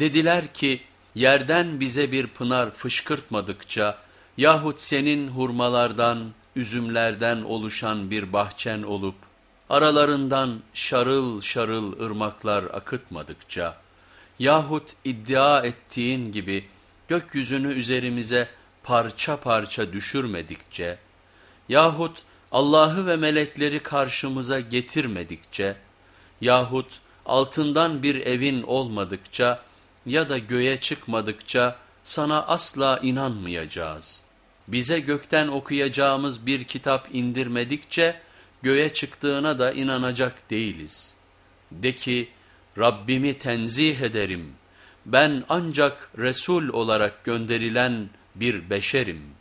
Dediler ki yerden bize bir pınar fışkırtmadıkça yahut senin hurmalardan, üzümlerden oluşan bir bahçen olup aralarından şarıl şarıl ırmaklar akıtmadıkça yahut iddia ettiğin gibi gökyüzünü üzerimize parça parça düşürmedikçe yahut Allah'ı ve melekleri karşımıza getirmedikçe yahut altından bir evin olmadıkça ya da göğe çıkmadıkça sana asla inanmayacağız. Bize gökten okuyacağımız bir kitap indirmedikçe göğe çıktığına da inanacak değiliz. De ki Rabbimi tenzih ederim. Ben ancak Resul olarak gönderilen bir beşerim.''